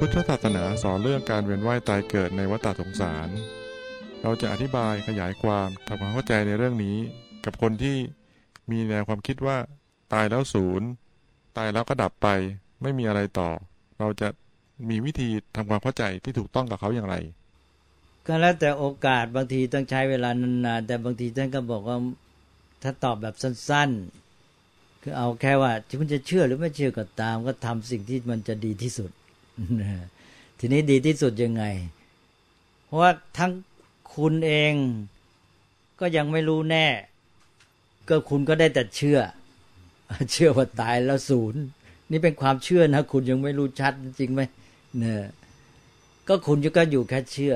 พุทธศาสนาสอนเรื่องการเวียนว่ายตายเกิดในวัฏสงสาร เราจะอธิบายขยายความทำความเข้าใจในเรื่องนี้ กับคนที่มีแนวความคิดว่า ตายแล้วศูนย์ ตายแล้วก็ดับไป ไม่มีอะไรต่อ เราจะมีวิธีทำความเข้าใจที่ถูกต้องกับเขาอย่างไร ก็แล้วแต่โอกาสบางทีต้องใช้เวลานานๆแต่บางทีท่านก็บอกว่าถ้าตอบแบบสั้น ๆ คือเอาแค่ว่าคุณจะเชื่อหรือไม่เชื่อก็ตาม ก็ทำสิ่งที่มันจะดีที่สุด ทีนี้ดีที่สุดยังไง เพราะว่าทั้งคุณเองก็ยังไม่รู้แน่ ก็คุณก็ได้แต่เชื่อ เชื่อว่าตายแล้วศูนย์ นี่เป็นความเชื่อนะ คุณยังไม่รู้ชัดจริงไหมเนี่ยก็คุณก็อยู่แค่เชื่อ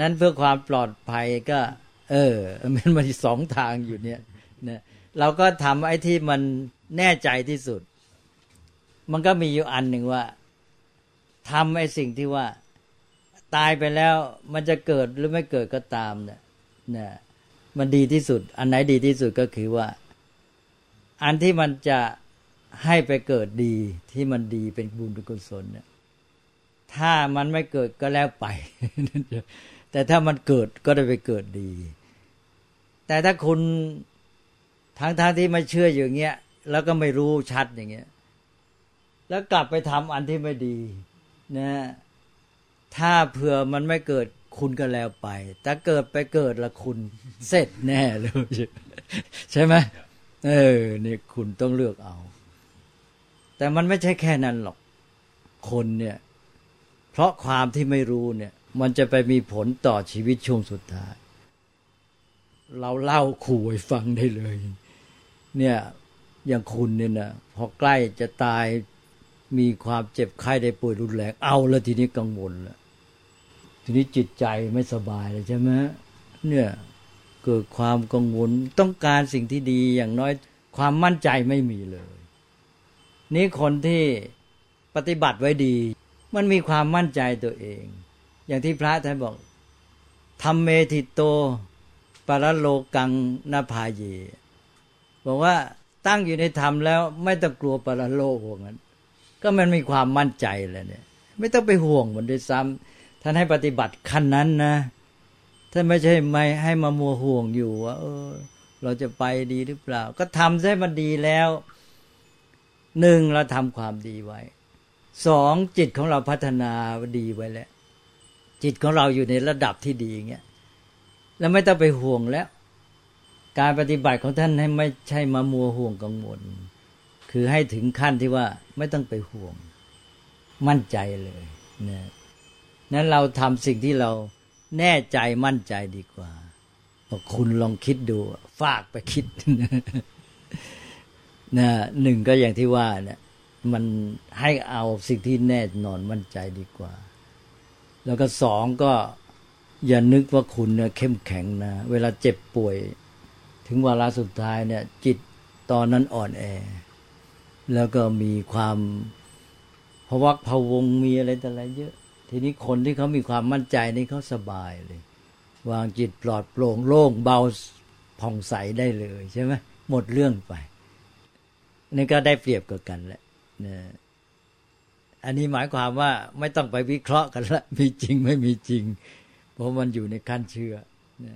นั้นเพื่อความปลอดภัยก็ เออ มันมีสองทางอยู่เนี่ยเนะเราก็ทำไอ้ที่มันแน่ใจที่สุด มันก็มีอยู่อันหนึ่งว่า ทำไอ้สิ่งที่ว่าตายไปแล้วมันจะเกิดหรือไม่เกิดก็ตามเนี่ยนะมันดีที่สุด อันไหนดีที่สุดก็คือว่า อันที่มันจะให้ไปเกิดดีที่มันดีเป็นบุญเป็นกุศลเนี่ยถ้ามันไม่เกิดก็แล้วไป แต่ถ้ามันเกิดก็ได้ไปเกิดดี แต่ถ้าคุณทั้งทางที่ไม่เชื่ออย่างเงี้ย แล้วก็ไม่รู้ชัดอย่างเงี้ย แล้วกลับไปทำอันที่ไม่ดี นะถ้าเผื่อมันไม่เกิดคุณก็แล้วไป แต่เกิดไปเกิดละคุณเสร็จแน่เลย ใช่ไหมเออนี่คุณต้องเลือกเอา แต่มันไม่ใช่แค่นั้นหรอก คนเนี่ย เพราะความที่ไม่รู้เนี่ย มันจะไปมีผลต่อชีวิตช่วงสุดท้าย เราเล่าขู่ให้ฟังได้เลย เนี่ยอย่างคุณเนี่ยนะพอใกล้จะตาย มีความเจ็บไข้ได้ป่วยรุนแรงเอาแล้วทีนี้กังวลแล้วทีนี้จิตใจไม่สบายเลยใช่ไหมเนี่ยเกิดความกังวลต้องการสิ่งที่ดีอย่างน้อยความมั่นใจไม่มีเลย นี่คนที่ปฏิบัติไว้ดี มันมีความมั่นใจตัวเอง อย่างที่พระท่านบอกทำเมธิโตปรโลกังนาพาเยบอกว่าตั้งอยู่ในธรรมแล้วไม่ต้องกลัวปรโลกว่างั้น ก็มันมีความมั่นใจแล้วเนี่ย ไม่ต้องไปห่วงมันด้วยซ้ำท่านให้ปฏิบัติขั้นนั้นนะท่านไม่ใช่ไม่ให้มามัวห่วงอยู่ว่าเออ เราจะไปดีหรือเปล่า ก็ทำให้มันดีแล้วหนึ่งเราทำความดีไว้สองจิตของเราพัฒนาดีไว้แล้ว จิตของเราอยู่ในระดับที่ดีอย่างเงี้ยแล้วไม่ต้องไปห่วงแล้ว การปฏิบัติของท่านให้ไม่ใช่มามัวห่วงกังวล คือให้ถึงขั้นที่ว่าไม่ต้องไปห่วง มั่นใจเลยนะนั้นเราทำสิ่งที่เราแน่ใจมั่นใจดีกว่าบอกคุณลองคิดดูฝากไปคิดนะหนึ่งก็อย่างที่ว่าเนี่ยมันให้เอาสิ่งที่แน่นอนมั่นใจดีกว่า แล้วก็สองก็อย่านึกว่าคุณเนี่ยเข้มแข็งนะ เวลาเจ็บป่วย ถึงเวลาสุดท้ายเนี่ย จิตตอนนั้นอ่อนแอ แล้วก็มีความพวักพวงมีอะไรแต่อะไรเยอะ ทีนี้คนที่เขามีความมั่นใจนี่เขาสบายเลย วางจิตปลอดโปร่งโล่งเบาผ่องใสได้เลยใช่ไหมหมดเรื่องไปนี่ก็ได้เปรียบกับกันแหละนะอันนี้หมายความว่าไม่ต้องไปวิเคราะห์กันละมีจริงไม่มีจริง เพราะมันอยู่ในขั้นเชื่อนะ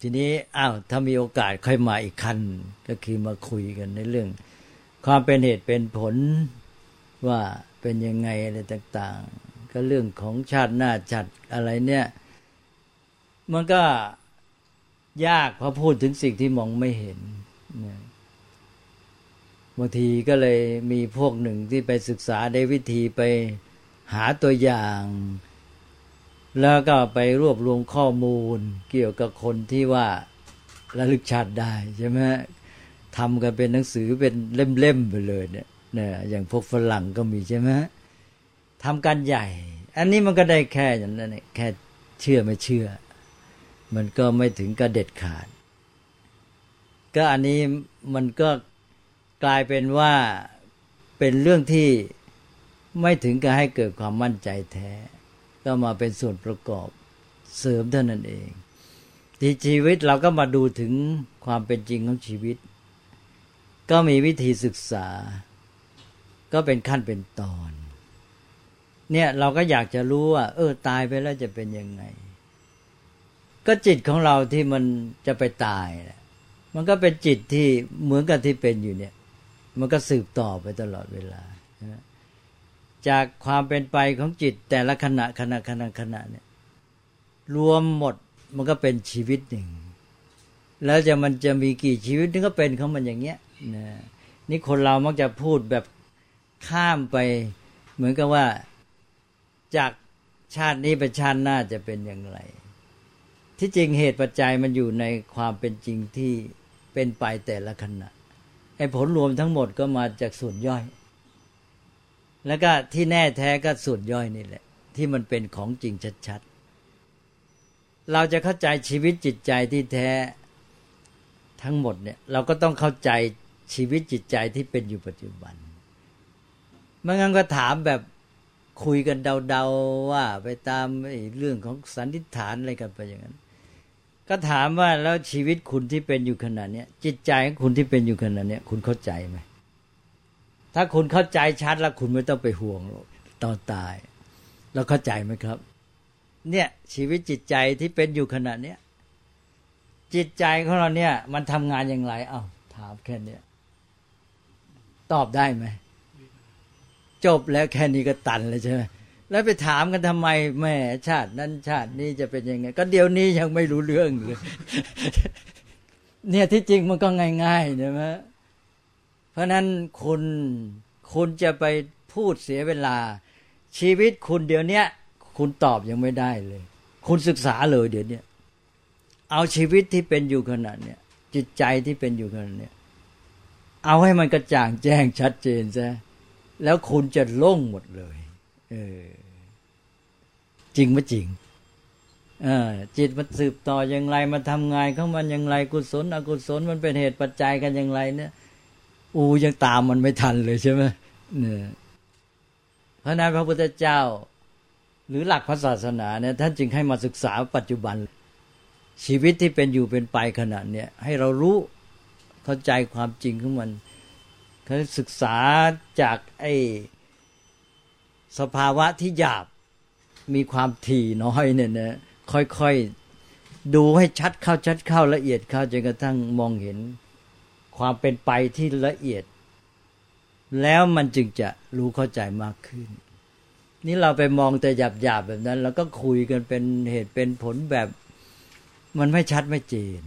ทีนี้อ้าวถ้ามีโอกาสค่อยมาอีกขั้นก็คือมาคุยกันในเรื่อง ความเป็นเหตุเป็นผลว่าเป็นยังไงอะไรต่าง ๆ ก็เรื่องของชาติหน้าจัดอะไรเนี่ย มันก็ยากพอพูดถึงสิ่งที่มองไม่เห็นบางทีก็เลยมีพวกหนึ่งที่ไปศึกษาได้วิธีไปหาตัวอย่าง แล้วก็ไปรวบรวมข้อมูลเกี่ยวกับคนที่ว่าระลึกชาติได้ใช่ไหม ทำกันเป็นหนังสือเป็นเล่มๆไปเลยเนี่ยนี่ยอย่างพวกฝรั่งก็มีใช่ไหมทำกันใหญ่ อันนี้มันก็ได้แค่อย่างนั้นแค่เชื่อไม่เชื่อ มันก็ไม่ถึงกระเด็ดขาด ก็อันนี้มันก็กลายเป็นว่าเป็นเรื่องที่ไม่ถึงกับให้เกิดความมั่นใจแท้ ก็มาเป็นส่วนประกอบเสริมเท่านั้นเองที่ชีวิตเราก็มาดูถึงความเป็นจริงของชีวิต ก็มีวิธีศึกษา ก็เป็นขั้นเป็นตอน เนี่ยเราก็อยากจะรู้ว่า เออ ตายไปแล้วจะเป็นยังไง ก็จิตของเราที่มันจะไปตายมันก็เป็นจิตที่เหมือนกับที่เป็นอยู่เนี่ย มันก็สืบต่อไปตลอดเวลาจากความเป็นไปของจิตแต่ละขณะขณะขณะขณะเนี่ย รวมหมดมันก็เป็นชีวิตหนึ่ง แล้วจะมันจะมีกี่ชีวิตนึงก็เป็นของมันอย่างเงี้ย นะนี่คนเรามักจะพูดแบบข้ามไป เหมือนกับว่าจากชาตินี้ไปชาติหน้าจะเป็นอย่างไร ที่จริงเหตุปัจจัยมันอยู่ในความเป็นจริงที่เป็นไปแต่ละขณะไอ้ผลรวมทั้งหมดก็มาจากส่วนย่อย แล้วก็ที่แน่แท้ก็ส่วนย่อยนี่แหละ ที่มันเป็นของจริงชัดๆ เราจะเข้าใจชีวิตจิตใจที่แท้ทั้งหมดเนี่ย เราก็ต้องเข้าใจ ชีวิตจิตใจที่เป็นอยู่ปัจจุบันไม่งั้นก็ถามแบบคุยกันเดาๆว่าไปตามเรื่องของสันนิษฐานอะไรกันไปอย่างนั้น ก็ถามว่าแล้วชีวิตคุณที่เป็นอยู่ขนาดนี้จิตใจของคุณที่เป็นอยู่ขนาดนี้คุณเข้าใจไหมถ้าคุณเข้าใจชัดแล้วคุณไม่ต้องไปห่วงตอนตาย เราเข้าใจไหมครับ เนี่ยชีวิตจิตใจที่เป็นอยู่ขนาดนี้จิตใจของเราเนี่ย มันทำงานอย่างไร เอา้าถามแค่นี้ ตอบได้ไหมจบแล้วแค่นี้ก็ตันเลยใช่ไหมแล้วไปถามกันทำไมแม่ชาตินั้นชาตินี้จะเป็นยังไง ก็เดี๋ยวนี้ยังไม่รู้เรื่องเลยเนี่ยที่จริงมันก็ง่ายๆใช่ไหมเพราะนั้นคุณคุณจะไปพูดเสียเวลา ชีวิตคุณเดี๋ยวนี้คุณตอบยังไม่ได้เลย คุณศึกษาเลยเดี๋ยวนี้เอาชีวิตที่เป็นอยู่ขนาดเนี่ยจิตใจที่เป็นอยู่ขนาดเนี่ย เอาให้มันกระจ่างแจ้งชัดเจนซะแล้วคุณจะโล่งหมดเลยเออจริงไหมจริงเออจิตมันสืบต่ออย่างไรมาทำงานของมันอย่างไรกุศล อกุศลมันเป็นเหตุปัจจัยกันอย่างไร เนี่ยอูยังตามมันไม่ทันเลยใช่ไหมเนี่ยเพราะนั้นพระพุทธเจ้า หรือหลักพระศาสนาเนี่ยท่านจึงให้มาศึกษาปัจจุบัน ชีวิตที่เป็นอยู่เป็นไปขนาดเนี่ยให้เรารู้ เข้าใจความจริงของมันเขาศึกษาจากไอ้สภาวะที่หยาบมีความถี่น้อยเนี่ยนะค่อยๆดูให้ชัดเข้าชัดเข้าละเอียดเข้าจนกระทั่งมองเห็นความเป็นไปที่ละเอียด แล้วมันจึงจะรู้เข้าใจมากขึ้น นี่เราไปมองแต่หยาบหยาบแบบนั้น แล้วก็คุยกันเป็นเหตุเป็นผลแบบ มันไม่ชัดไม่เจน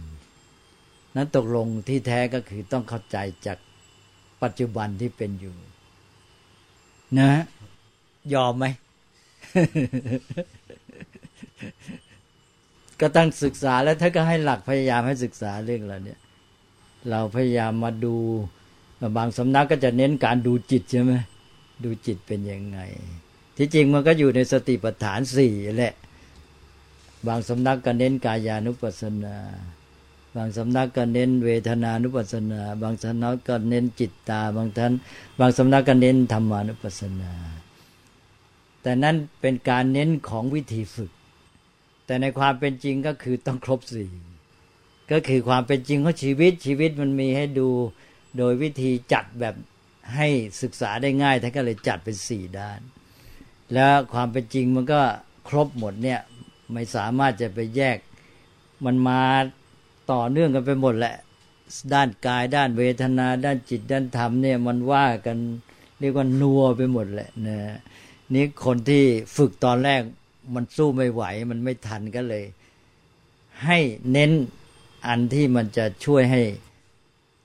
นั้นตกลงที่แท้ก็คือต้องเข้าใจจากปัจจุบันที่เป็นอยู่ นะ ยอมไหม ก็ต้องศึกษาแล้วท่านก็ให้หลักพยายามให้ศึกษาเรื่องเราเนี่ย เราพยายามมาดู บางสำนักก็จะเน้นการดูจิตใช่ไหมดูจิตเป็นยังไง ที่จริงมันก็อยู่ในสติปัฏฐานสี่แหละ บางสำนักก็เน้นกายานุปัสสนา บางสำนักก็เน้นเวทนานุปัสสนา บางสำนักก็เน้นจิตตา บางท่าน บางสำนักก็เน้นธรรมานุปัสสนา แต่นั้นเป็นการเน้นของวิธีฝึก แต่ในความเป็นจริงก็คือต้องครบสี่ก็คือความเป็นจริงของชีวิตชีวิตมันมีให้ดูโดยวิธีจัดแบบให้ศึกษาได้ง่ายท่านก็เลยจัดเป็นสี่ด้าน แล้วความเป็นจริงมันก็ครบหมดเนี่ยไม่สามารถจะไปแยกมันมา ต่อเนื่องกันไปหมดแหละ ด้านกายด้านเวทนา ด้านจิตด้านธรรมเนี่ยมันว่ากันเรียกว่านัวไปหมดแหละนะนี่คนที่ฝึกตอนแรกมันสู้ไม่ไหว มันไม่ทันก็เลย ให้เน้นอันที่มันจะช่วยให้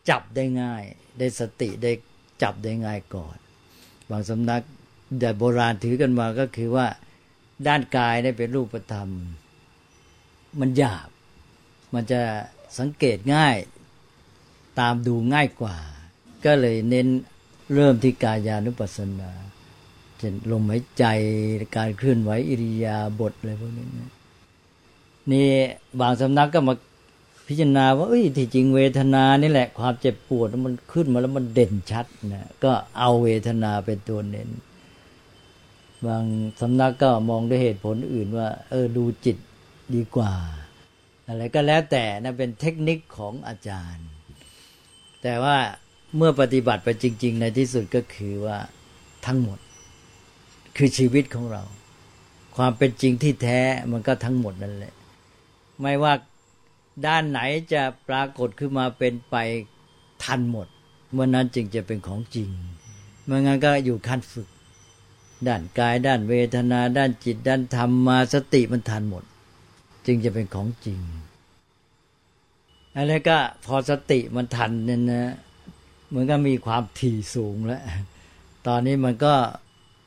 จับได้ง่าย ได้สติได้จับได้ง่ายก่อน บางสำนักแต่โบราณถือกันมาก็คือว่าด้านกายได้เป็นรูปธรรม มันหยาบ มันจะสังเกตง่ายตามดูง่ายกว่า ก็เลยเน้นเริ่มที่กายานุปัสสนาเช่นลมหายใจการเคลื่อนไหวอิริยาบถอะไรพวกนี้นี่บางสำนักก็มาพิจารณาว่าเอ้ยที่จริงเวทนานี่แหละ ความเจ็บปวดมันขึ้นมาแล้วมันเด่นชัดนะก็เอาเวทนาเป็นตัวเน้น บางสำนักก็มองด้วยเหตุผลอื่นว่า เออดูจิตดีกว่า อะไรก็แล้วแต่นะเป็นเทคนิคของอาจารย์ แต่ว่าเมื่อปฏิบัติไปจริง ๆ ในที่สุดก็คือว่าทั้งหมด คือชีวิตของเรา ความเป็นจริงที่แท้มันก็ทั้งหมดนั่นแหละ ไม่ว่าด้านไหนจะปรากฏขึ้นมาเป็นไปทันหมด เมื่อนั้นจึงจะเป็นของจริงเมื่องั้นก็อยู่ขั้นฝึก ด้านกายด้านเวทนา ด้านจิตด้านธรรมมาสติมันทันหมด จึงจะเป็นของจริงอะไรก็พอสติมันทันเนี่ยนะมันก็มีความถี่สูงแล้ว ตอนนี้มันก็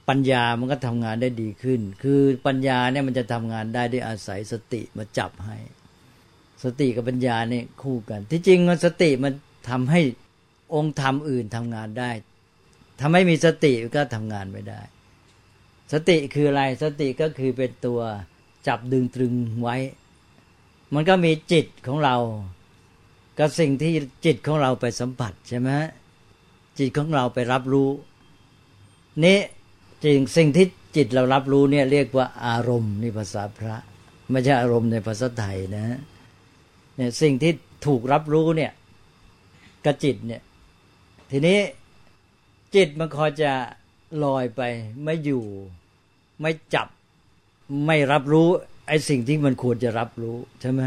ปัญญามันก็ทำงานได้ดีขึ้น คือปัญญาเนี่ยมันจะทำงานได้ด้วยอาศัยสติมาจับให้ สติกับปัญญาเนี่ยคู่กัน ที่จริงมันสติมันทำให้องค์ธรรมอื่นทำงานได้ถ้าไม่มีสติก็ทำงานไม่ได้ สติคืออะไร สติก็คือเป็นตัว จับดึงตรึงไว้ มันก็มีจิตของเรา กับสิ่งที่จิตของเราไปสัมผัสใช่ไหมจิตของเราไปรับรู้ นี่จริงสิ่งที่จิตเรารับรู้เนี่ยเรียกว่าอารมณ์ในภาษาพระ ไม่ใช่อารมณ์ในภาษาไทยนะเนี่ยสิ่งที่ถูกรับรู้เนี่ยกับจิตเนี่ยทีนี้จิตมันคอยจะลอยไปไม่อยู่ไม่จับ ไม่รับรู้ไอ้สิ่งที่มันควรจะรับรู้ใช่ไหม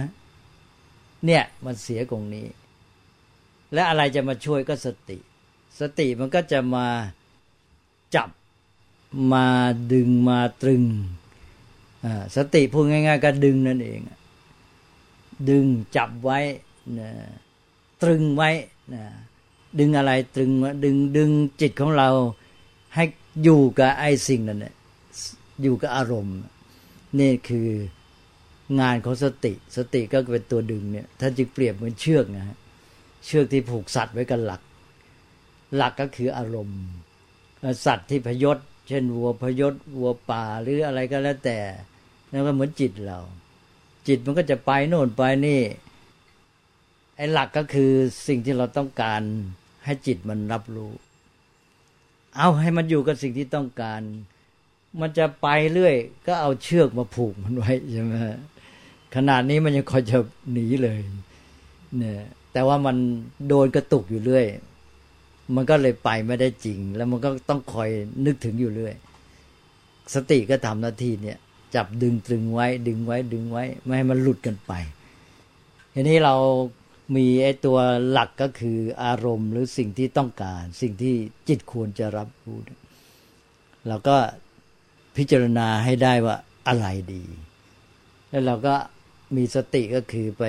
เนี่ยมันเสียตรงนี้ และอะไรจะมาช่วยก็สติ สติมันก็จะมาจับมาดึงมาตรึงสติพูดง่าย ๆ ก็ดึงนั่นเอง ดึงจับไว้นะตรึงไว้นะดึงอะไรตรึงดึงดึงจิตของเราให้อยู่กับไอ้สิ่งนั้นอยู่กับอารมณ์ นี่คืองานของสติ สติก็เป็นตัวดึงเนี่ยถ้านจึงเปรียบเหมือนเชือกนะฮะเชือกที่ผูกสัตว์ไว้กับหลัก หลักก็คืออารมณ์ สัตว์ที่พยศ เช่นวัวพยศวัวป่าหรืออะไรก็แล้วแต่นั่นก็เหมือนจิตเรา จิตมันก็จะไปโน่นไปนี่ไอ้หลักก็คือสิ่งที่เราต้องการให้จิตมันรับรู้ เอาให้มันอยู่กับสิ่งที่ต้องการ มันจะไปเรื่อย ก็เอาเชือกมาผูกมันไว้ใช่ไหมขนาดนี้มันยังคอยจะหนีเลย เนี่ย แต่ว่ามันโดนกระตุกอยู่เรื่อย มันก็เลยไปไม่ได้จริง แล้วมันก็ต้องคอยนึกถึงอยู่เรื่อย สติก็ทำหน้าที่เนี่ย จับดึงตรึงไว้ ดึงไว้ ดึงไว้ ไม่ให้มันหลุดกันไปทีนี้เรามีไอ้ตัวหลักก็คืออารมณ์หรือสิ่งที่ต้องการ สิ่งที่จิตควรจะรับรู้เราก็ พิจารณาให้ได้ว่าอะไรดี แล้วเราก็มีสติก็คือไป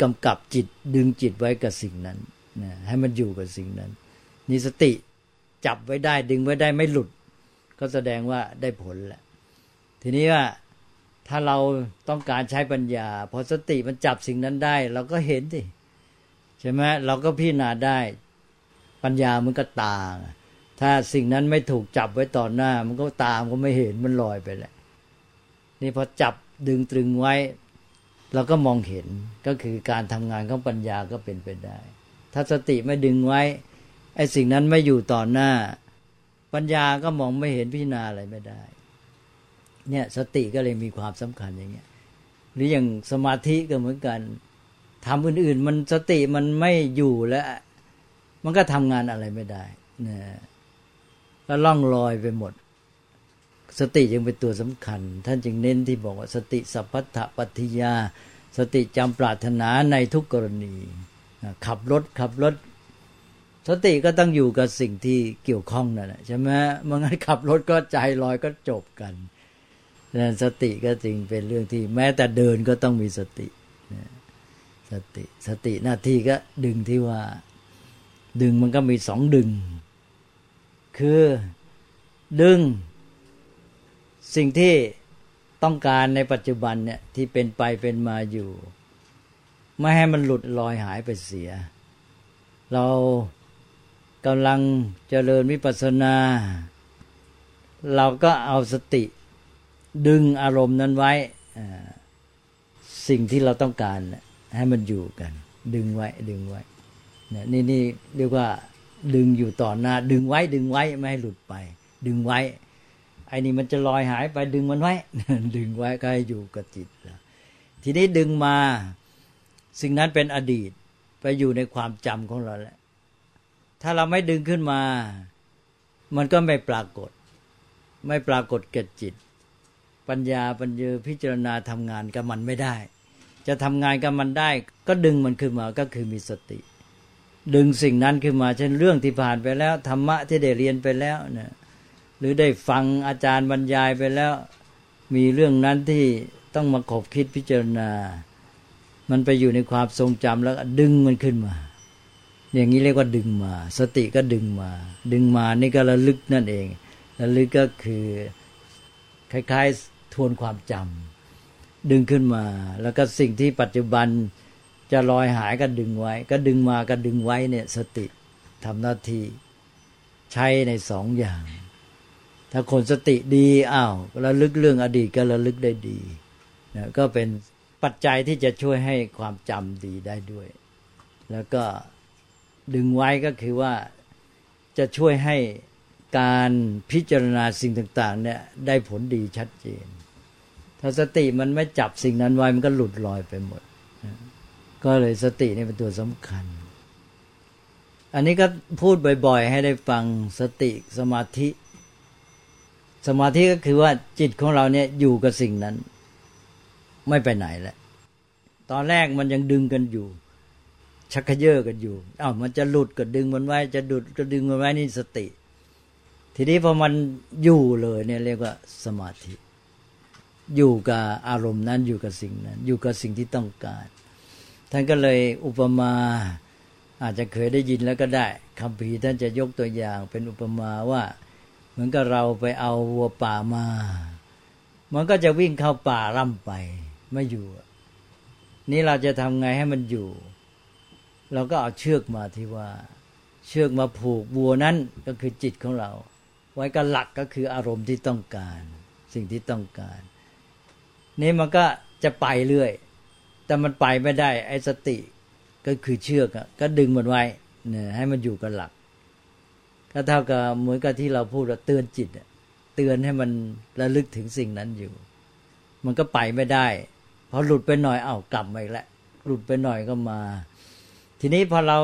กำกับจิตดึงจิตไว้กับสิ่งนั้นนะให้มันอยู่กับสิ่งนั้นนี่สติจับไว้ได้ดึงไว้ได้ไม่หลุด ก็แสดงว่าได้ผลแหละทีนี้ว่าถ้าเราต้องการใช้ปัญญา พอสติมันจับสิ่งนั้นได้ เราก็เห็นสิใช่ไหมเราก็พิจารณาได้ปัญญามันก็ตา ถ้าสิ่งนั้นไม่ถูกจับไว้ต่อหน้า มันก็ตามก็ไม่เห็นมันลอยไปแหละนี่พอจับดึงตรึงไว้เราก็มองเห็นก็คือการทำงานของปัญญาก็เป็นไปได้ ถ้าสติไม่ดึงไว้ไอ้สิ่งนั้นไม่อยู่ต่อหน้า ปัญญาก็มองไม่เห็นพิจารณาอะไรไม่ได้ เนี่ยสติก็เลยมีความสำคัญอย่างเงี้ยหรืออย่างสมาธิก็เหมือนกันทำอื่น ๆ มันสติมันไม่อยู่แล้ว มันก็ทำงานอะไรไม่ได้นะ ก็ล่องลอยไปหมด สติยังเป็นตัวสำคัญ ท่านจึงเน้นที่บอกว่าสติสัพพะปัติยา สติจำปรารถนาในทุกกรณี ขับรถขับรถ สติก็ต้องอยู่กับสิ่งที่เกี่ยวข้องนั่นแหละใช่ไหมเมื่อไงขับรถก็ใจลอยก็จบกันนั้นสติก็จึงเป็นเรื่องที่ แม้แต่เดินก็ต้องมีสติสติสติหน้าที่ก็ดึงที่ว่า ดึงมันก็มีสองดึง คือดึง สิ่งที่ต้องการในปัจจุบันเนี่ยที่เป็นไปเป็นมาอยู่ ไม่ให้มันหลุดลอยหายไปเสีย เรากำลังเจริญวิปัสสนา เราก็เอาสติดึงอารมณ์นั้นไว้ สิ่งที่เราต้องการให้มันอยู่กัน ดึงไว้ดึงไว้นี่นี่เรียกว่า ดึงอยู่ต่อหน้า ดึงไว้ดึงไว้ไม่ให้หลุดไป ดึงไว้ ไอ้นี่มันจะลอยหายไปดึงมันไว้ ดึงไว้ก็ให้อยู่กับจิตทีนี้ดึงมา สิ่งนั้นเป็นอดีตไปอยู่ในความจำของเราแล้วถ้าเราไม่ดึงขึ้นมา มันก็ไม่ปรากฏ ไม่ปรากฏเกิดจิต ปัญญาปัญญาพิจารณาทำงานกับมันไม่ได้ จะทำงานกับมันได้ ก็ดึงมันขึ้นมาก็คือมีสติ ดึงสิ่งนั้นขึ้นมา เช่นเรื่องที่ผ่านไปแล้วธรรมะที่ได้เรียนไปแล้วเนี่ยหรือได้ฟังอาจารย์บรรยายไปแล้ว มีเรื่องนั้นที่ต้องมาขบคิดพิจารณา มันไปอยู่ในความทรงจำแล้วดึงมันขึ้นมา อย่างนี้เรียกว่าดึงมา สติก็ดึงมา ดึงมานี่ก็ระลึกนั่นเองระลึกก็คือคล้ายๆทวนความจำดึงขึ้นมา แล้วก็สิ่งที่ปัจจุบัน จะลอยหายก็ดึงไว้ ก็ดึงมาก็ดึงไว้เนี่ย สติทำหน้าที่ใช้ในสองอย่าง ถ้าคนสติดีอ้าวระลึกเรื่องอดีตก็ระลึกได้ดีนะก็เป็นปัจจัยที่จะช่วยให้ความจำดีได้ด้วย แล้วก็ดึงไว้ก็คือว่าจะช่วยให้การพิจารณาสิ่งต่าง ๆ เนี่ยได้ผลดีชัดเจน ถ้าสติมันไม่จับสิ่งนั้นไว้มันก็หลุดลอยไปหมด ก็เลยสตินี่เป็นตัวสำคัญ อันนี้ก็พูดบ่อย ๆ ให้ได้ฟังสติสมาธิ สมาธิก็คือว่าจิตของเราเนี่ยอยู่กับสิ่งนั้น ไม่ไปไหนแล้วตอนแรกมันยังดึงกันอยู่ ชักเยอะกันอยู่อ้าวมันจะหลุดก็ดึงมันไว้ จะดุดก็ดึงมันไว้นี่สติ ทีนี้พอมันอยู่เลยเนี่ยเรียกว่าสมาธิ อยู่กับอารมณ์นั้นอยู่กับสิ่งนั้น อยู่กับสิ่งที่ต้องการ ท่านก็เลยอุปมาอาจจะเคยได้ยินแล้วก็ได้คำพีท่านจะยกตัวอย่างเป็นอุปมาว่า เหมือนกับเราไปเอาวัวป่ามา มันก็จะวิ่งเข้าป่าร่ำไปไม่อยู่ นี่เราจะทำไงให้มันอยู่ เราก็เอาเชือกมาที่ว่า เชือกมาผูกวัวนั้นก็คือจิตของเรา ไว้กับหลักก็คืออารมณ์ที่ต้องการ สิ่งที่ต้องการ นี่มันก็จะไปเรื่อย แต่มันไปไม่ได้ ไอ้สติก็คือเชือกก็ดึงมันไว้เนี่ยให้มันอยู่กับหลัก ก็เท่ากับเหมือนกับที่เราพูดว่าเตือนจิตเตือนให้มันระลึกถึงสิ่งนั้นอยู่ มันก็ไปไม่ได้พอหลุดไปหน่อยเอา้ากลับมาอีกแล้วหลุดไปหน่อยก็มา ทีนี้พอเรา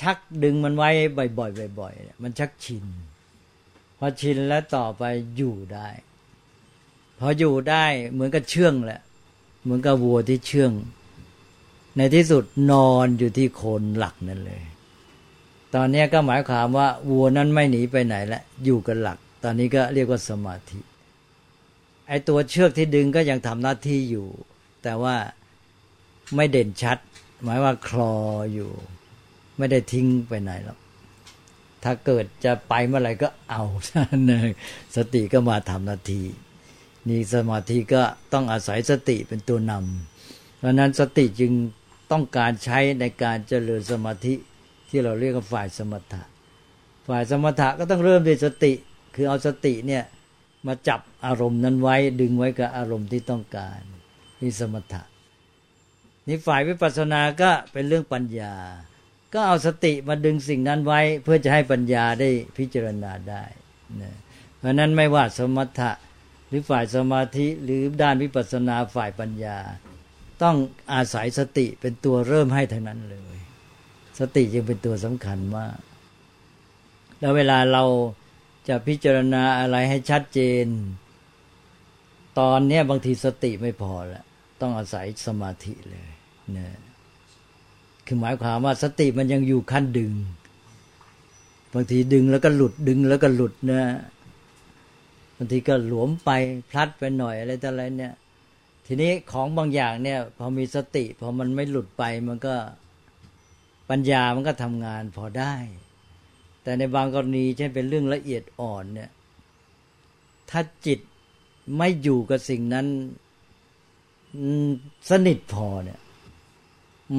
ชักดึงมันไว้บ่อยๆบ่อยๆมันชักชินพอชินแล้วต่อไปอยู่ได้ พออยู่ได้เหมือนกับเชื่องแหละ เหมือนกับวัวที่เชื่อง ในที่สุดนอนอยู่ที่โคนหลักนั่นเลย ตอนนี้ก็หมายความว่าวัวนั้นไม่หนีไปไหนแล้วอยู่กับหลัก ตอนนี้ก็เรียกว่าสมาธิ ไอ้ตัวเชือกที่ดึงก็ยังทำหน้าที่อยู่ แต่ว่าไม่เด่นชัด หมายว่าคลออยู่ ไม่ได้ทิ้งไปไหนหรอกถ้าเกิดจะไปเมื่อไหร่ก็เอาท่านเองสติก็มาทำหน้าที่ นี่สมาธิก็ต้องอาศัยสติเป็นตัวนำเพราะนั้นสติจึงต้องการใช้ในการเจริญสมาธิที่เราเรียกว่าฝ่ายสมถะ ฝ่ายสมถะก็ต้องเริ่มด้วยสติ คือเอาสติเนี่ยมาจับอารมณ์นั้นไว้ดึงไว้กับอารมณ์ที่ต้องการนี่สมถะนี่ฝ่ายวิปัสสนาก็เป็นเรื่องปัญญา ก็เอาสติมาดึงสิ่งนั้นไว้ เพื่อจะให้ปัญญาได้พิจารณาได้นะเพราะนั้นไม่ว่าสมถะ รือฝ่ายสมาธิหรือด้านวิปัสสนาฝ่ายปัญญา ต้องอาศัยสติเป็นตัวเริ่มให้ทั้งนั้นเลย สติจึงเป็นตัวสำคัญมาก แล้วเวลาเราจะพิจารณาอะไรให้ชัดเจน ตอนนี้บางทีสติไม่พอแล้วต้องอาศัยสมาธิเลยเนี่ยคือหมายความว่าสติมันยังอยู่ขั้นดึง บางทีดึงแล้วก็หลุดดึงแล้วก็หลุดนะางทีก็หลวมไปพลัดไปหน่อยอะไรต่ออะไรเนี่ย ทีนี้ของบางอย่างเนี่ย พอมีสติพอมันไม่หลุดไปมันก็ปัญญามันก็ทำงานพอได้ แต่ในบางกรณีเช่นเป็นเรื่องละเอียดอ่อนเนี่ย ถ้าจิตไม่อยู่กับสิ่งนั้นสนิทพอเนี่ย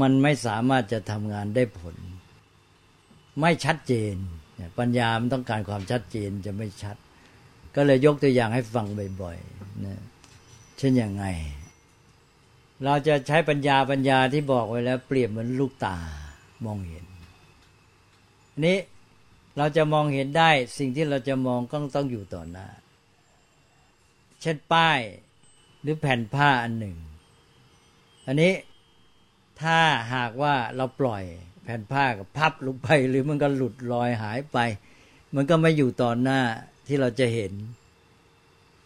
มันไม่สามารถจะทำงานได้ผล ไม่ชัดเจน ปัญญามันต้องการความชัดเจนจะไม่ชัด ก็เลยยกตัวอย่างให้ฟังบ่อยๆนะเช่นอย่างไง เราจะใช้ปัญญาปัญญาที่บอกไว้แล้ว เปรียบเหมือนลูกตามองเห็นนี้เราจะมองเห็นได้สิ่งที่เราจะมองก็ต้องอยู่ต่อหน้า เช่นป้ายหรือแผ่นผ้าอันหนึ่ง อันนี้ถ้าหากว่าเราปล่อยแผ่นผ้ากับพับลงไป หรือมันก็หลุดลอยหายไป มันก็ไม่อยู่ต่อหน้า ที่เราจะเห็น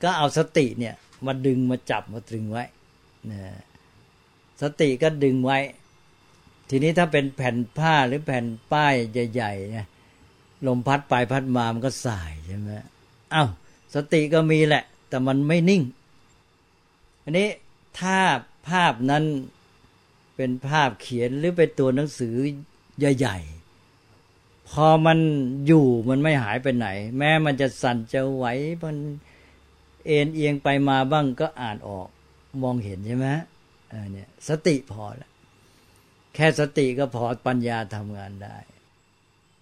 ก็เอาสติเนี่ยมาดึงมาจับมาตรึงไว้นะสติก็ดึงไว้ ทีนี้ถ้าเป็นแผ่นผ้าหรือแผ่นป้ายใหญ่ๆเนี่ยลมพัดไปพัดมามันก็สายใช่ไหมอา้าวสติก็มีแหละ แต่มันไม่นิ่ง อันนี้ถ้าภาพนั้นเป็นภาพเขียนหรือเป็นตัวหนังสือใหญ่ๆ พอมันอยู่มันไม่หายไปไหน แม้มันจะสั่นจะไหวมันเอ็นเอียงไปมาบ้างก็อ่านออก มองเห็นใช่ไหมเนี่ยสติพอและแค่สติก็พอปัญญาทำงานได้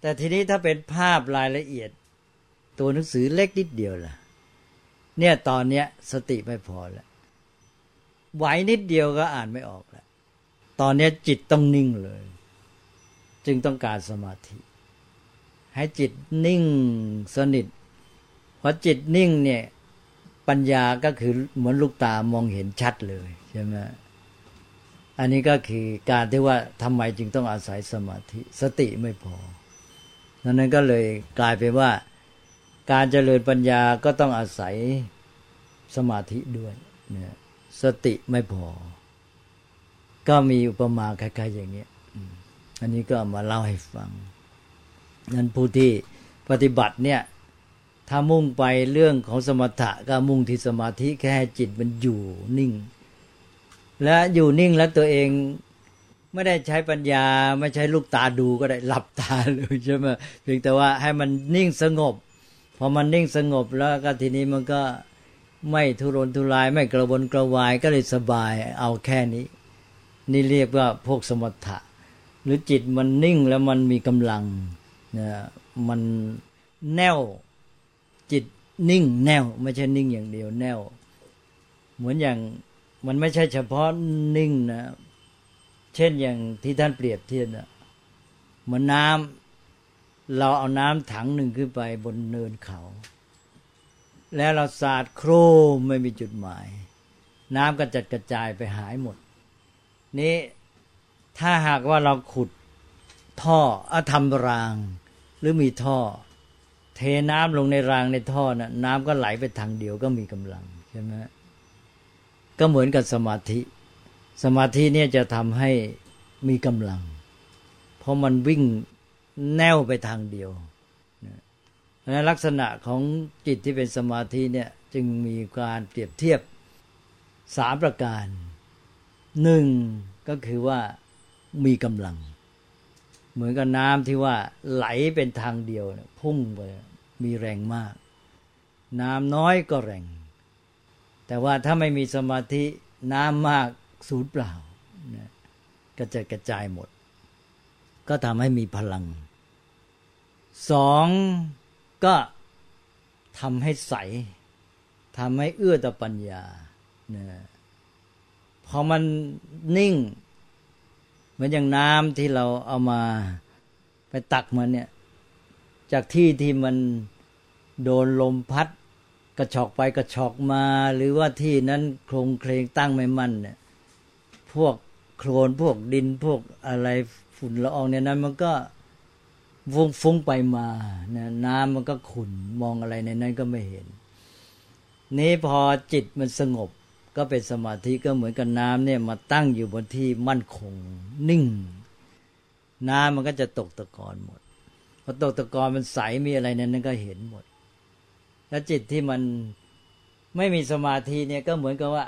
แต่ทีนี้ถ้าเป็นภาพรายละเอียด ตัวหนังสือเล็กนิดเดียวล่ะ เนี่ยตอนเนี้ยสติไม่พอแล้วไหวนิดเดียวก็อ่านไม่ออกแล้วตอนนี้จิตต้องนิ่งเลย จึงต้องการสมาธิ ให้จิตนิ่งสนิทพอจิตนิ่งเนี่ยปัญญาก็คือเหมือนลูกตามองเห็นชัดเลยใช่ไหมอันนี้ก็คือการที่ว่าทำไมจึงต้องอาศัยสมาธิสติไม่พอดังนั้นก็เลยกลายเป็นว่า การเจริญปัญญาก็ต้องอาศัยสมาธิด้วยเนี่ยสติไม่พอ ก็มีอุปมาคล้ายๆอย่างนี้อันนี้ก็มาเล่าให้ฟัง นั้นผู้ที่ปฏิบัติเนี่ยถ้ามุ่งไปเรื่องของสมถะก็มุ่งที่สมาธิแค่จิตมันอยู่นิ่ง และอยู่นิ่งแล้วตัวเองไม่ได้ใช้ปัญญาไม่ใช้ลูกตาดูก็ได้หลับตาเลยใช่ไหมเพียงแต่ว่าให้มันนิ่งสงบพอมันนิ่งสงบแล้วก็ทีนี้มันก็ไม่ทุรนทุรายไม่กระวนกระวายก็เลยสบายเอาแค่นี้ นี่เรียกว่าพวกสมถะ หรือจิตมันนิ่งแล้วมันมีกำลัง นะมันแน่วจิตนิ่งแน่วไม่ใช่นิ่งอย่างเดียวแน่วเหมือนอย่างมันไม่ใช่เฉพาะนิ่งนะเช่นอย่างที่ท่านเปรียบเทียบนะเหมือนน้ำเราเอาน้ำถังหนึ่งขึ้นไปบนเนินเขา แล้วเราสาดโครมไม่มีจุดหมาย น้ำก็จัดกระจายไปหายหมด นี้ถ้าหากว่าเราขุดท่ออทำราง รือมีท่อ เทน้ำลงในรางในท่อนะ่ะ น้ำก็ไหลไปทางเดียวก็มีกำลังใช่ไหมก็เหมือนกับสมาธิ สมาธิเนี่ยจะทำให้มีกำลัง เพราะมันวิ่งแนวไปทางเดียวนะลักษณะของจิตที่เป็นสมาธิเนี่ยจึงมีการเปรียบเทียบสามประการหนึ่งก็คือว่ามีกำลัง เหมือนกับน้ำที่ว่าไหลเป็นทางเดียวพุ่งไปมีแรงมาก น้ำน้อยก็แรง แต่ว่าถ้าไม่มีสมาธิน้ำมากสูญเปล่าก็จะกระจายหมด ก็ทำให้มีพลังสองก็ทำให้ใสทำให้เอื้อต่อปัญญาเนี่ยพอมันนิ่ง เหมือนอย่างน้ำที่เราเอามาไปตักมันเนี่ย จากที่ที่มันโดนลมพัด กระชอกไปกระชอกมา หรือว่าที่นั้นโครงเคลงตั้งไม่มั่นเนี่ยพวกโคลนพวกดินพวกอะไรฝุ่นละอองเนี่ยนั้นมันก็ฟุ้งฟุ้งไปมานะน้ำมันก็ขุ่นมองอะไรในนั้นก็ไม่เห็น นี้พอจิตมันสงบ ก็เป็นสมาธิก็เหมือนกับน้ำเนี่ยมาตั้งอยู่บนที่มั่นคงนิ่ง น้ำมันก็จะตกตะกอนหมดพอตกตะกอนมันใสมีอะไรนั้นนั้นก็เห็นหมด แล้วจิตที่มันไม่มีสมาธิเนี่ยก็เหมือนกับว่า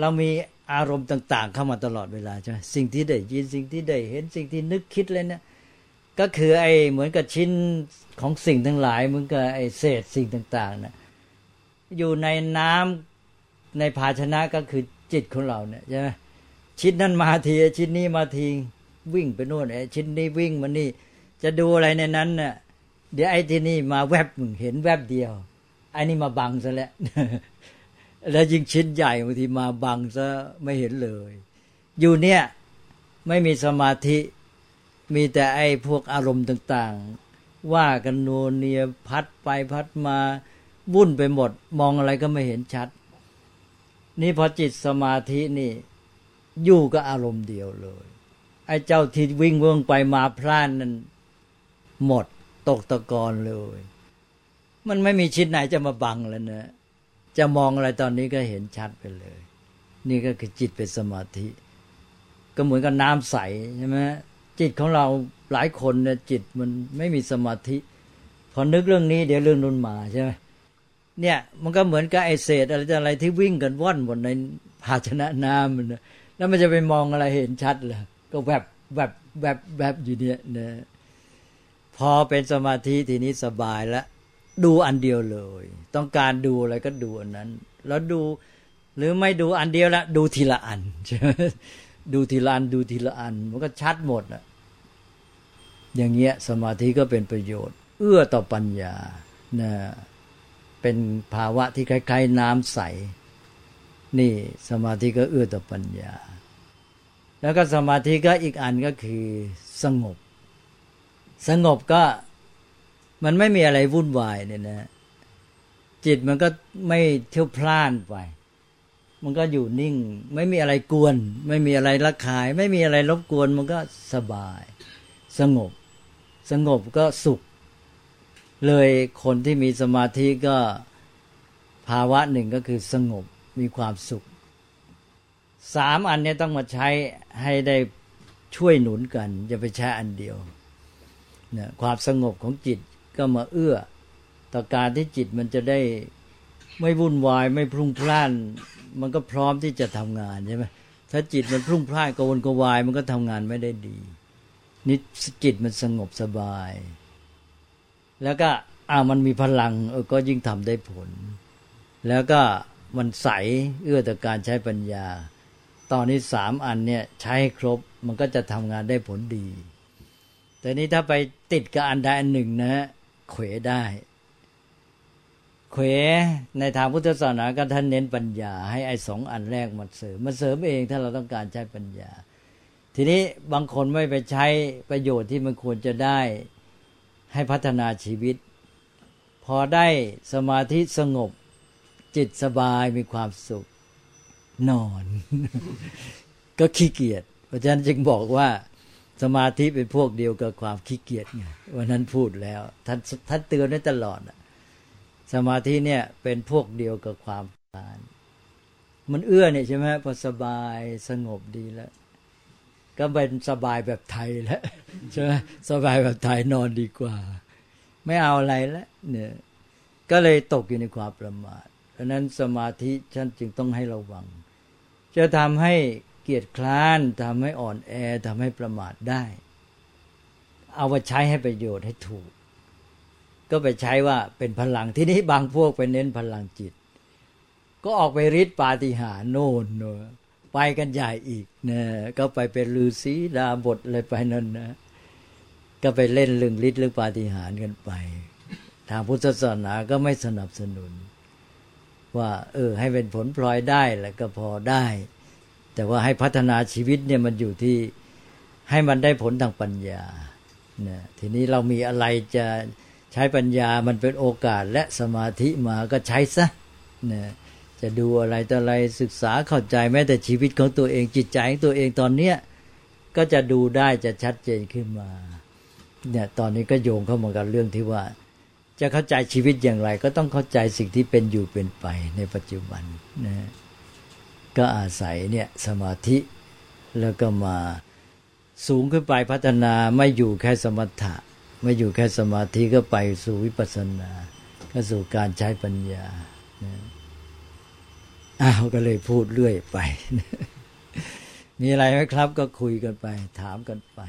เรามีอารมณ์ต่าง ๆ เข้ามาตลอดเวลาใช่ไหมสิ่งที่ได้ยินสิ่งที่ได้เห็นสิ่งที่นึกคิดเลยเนี่ยก็คือไอ้เหมือนกับชิ้นของสิ่งทั้งหลายเหมือนกับไอ้เศษสิ่งต่างๆนะอยู่ในน้ำ ในภาชนะก็คือจิตของเราเนี่ยใช่ไหมชิ้นนั้นมาทีชิ้นนี้มาทีวิ่งไปโน่นไอ้ชิ้นนี้วิ่งมานี่ จะดูอะไรในนั้นเน่ะเดี๋ยวไอ้ที่นี่มาแวบเห็นแวบเดียวไอ้นี่มาบังซะแล้วแล้วยิ่งชิ้นใหญ่บางทีมาบังซะไม่เห็นเลย อยู่เนี่ยไม่มีสมาธิมีแต่ไอ้พวกอารมณ์ต่าง ๆ ว่ากันโนเนียพัดไปพัดมาวุ่นไปหมด มองอะไรก็ไม่เห็นชัด นี่พอจิตสมาธินี่ อยู่กับอารมณ์เดียวเลย ไอ้เจ้าที่วิ่งเวงไปมาพลานนั้นหมดตกตะกอนเลย มันไม่มีชิ้นไหนจะมาบังแล้วนะ จะมองอะไรตอนนี้ก็เห็นชัดไปเลย นี่ก็คือจิตเป็นสมาธิ ก็เหมือนกับน้ำใสใช่ไหมจิตของเราหลายคนเนี่ยจิตมันไม่มีสมาธิ พอนึกเรื่องนี้เดี๋ยวเรื่องนู้นมาใช่ไหม เนี่ยมันก็เหมือนกับไอเศษอะไรอะไรที่วิ่งกันว่อนบนในภาชนะน้ำมันแล้วมันจะไปมองอะไรเห็นชัดเลยก็แวบแวบแวบแวบอยู่เนี่ยนะพอเป็นสมาธิทีนี้สบายแล้วดูอันเดียวเลย ต้องการดูอะไรก็ดูอันนั้น แล้วดูหรือไม่ดูอันเดียวละดูทีละอันใช่ไหมดูทีละอันดูทีละอัน มันก็ชัดหมดอะอย่างเงี้ยสมาธิก็เป็นประโยชน์ เอื้อต่อปัญญานะ เป็นภาวะที่คล้ายๆ น้ำใส นี่สมาธิก็เอื้อต่อปัญญา แล้วก็สมาธิก็อีกอันก็คือสงบ สงบก็มันไม่มีอะไรวุ่นวายเนี่ยนะ จิตมันก็ไม่เที่ยวพล่านไป มันก็อยู่นิ่ง ไม่มีอะไรกวน ไม่มีอะไรระคาย ไม่มีอะไรรบกวน มันก็สบาย สงบ สงบก็สุข เลยคนที่มีสมาธิก็ภาวะหนึ่งก็คือสงบมีความสุขสามอันนี้ต้องมาใช้ให้ได้ช่วยหนุนกันอย่าไปใช้อันเดียวนะความสงบของจิตก็มาเอื้อ ต่อการที่จิตมันจะได้ไม่วุ่นวายไม่พลุ่งพล่าน มันก็พร้อมที่จะทำงานใช่ไหมถ้าจิตมันพรุ่งพล่านกวนกวาย มันก็ทำงานไม่ได้ดีนี่จิตมันสงบสบาย แล้วก็อ้ามันมีพลังเออก็ยิ่งทำได้ผล แล้วก็มันใสเอื้อต่อการใช้ปัญญา ตอนนี้สามอันเนี่ยใช้ครบมันก็จะทำงานได้ผลดี แต่นี้ถ้าไปติดกับอันใดอันหนึ่งนะเขวได้เขวในทางพุทธศาสนาก็ท่านเน้นปัญญา ให้ไอ้สองอันแรกมาเสริมมาเสริมเองถ้าเราต้องการใช้ปัญญา ทีนี้บางคนไม่ไปใช้ประโยชน์ที่มันควรจะได้ ให้พัฒนาชีวิต พอได้สมาธิสงบ จิตสบายมีความสุข นอน ก็ขี้เกียจเพราะฉะนั้นจึงบอกว่าสมาธิเป็นพวกเดียวกับความขี้เกียจไงวันนั้นพูดแล้วท่านท่านเตือนได้ตลอดสมาธิเนี่ยเป็นพวกเดียวกับความการมันเอื้อเนี่ยใช่ไหมพอสบายสงบดีแล้ว ก็เป็นสบายแบบไทยแล้วใช่ไหมสบายแบบไทยนอนดีกว่า ไม่เอาอะไรแล้วเนี่ยก็เลยตกอยู่ในความประมาทเพราะนั้นสมาธิฉันจึงต้องให้ระวัง จะทำให้เกียรติคร้านทำให้อ่อนแอทำให้ประมาทได้ เอาไปใช้ให้ประโยชน์ให้ถูก ก็ไปใช้ว่าเป็นพลังที่นี้บางพวกไปเน้นพลังจิต ก็ออกไปริดปาฏิหาริย์โน่นเนอะ ไปกันใหญ่อีกนะก็ไปเป็นฤาษีดาบทอะไรไปนั่นนะ ก็ไปเล่นเรื่องฤทธิ์เรื่องปาฏิหาริย์กันไป ทางพุทธศาสนาก็ไม่สนับสนุน ว่า เออ ให้เป็นผลพลอยได้แล้วก็พอได้ แต่ว่าให้พัฒนาชีวิตเนี่ยมันอยู่ที่ให้มันได้ผลทางปัญญานะทีนี้เรามีอะไรจะใช้ปัญญามันเป็นโอกาสและสมาธิมาก็ใช้ซะเนี่ย จะดูอะไรต่ออะไรศึกษาเข้าใจแม้แต่ชีวิตของตัวเองจิตใจของตัวเองตอนเนี้ยก็จะดูได้จะชัดเจนขึ้นมาเนี่ยตอนนี้ก็โยงเข้ามากับเรื่องที่ว่า จะเข้าใจชีวิตอย่างไร ก็ต้องเข้าใจสิ่งที่เป็นอยู่เป็นไปในปัจจุบันนะก็อาศัยเนี่ยสมาธิแล้วก็มาสูงขึ้นไปพัฒนาไม่อยู่แค่สมถะ ไม่อยู่แค่สมาธิก็ไปสู่วิปัสสนา ก็สู่การใช้ปัญญา อ้าวก็เลยพูดเรื่อยไป มีอะไรไหมครับ ก็คุยกันไป ถามกันไป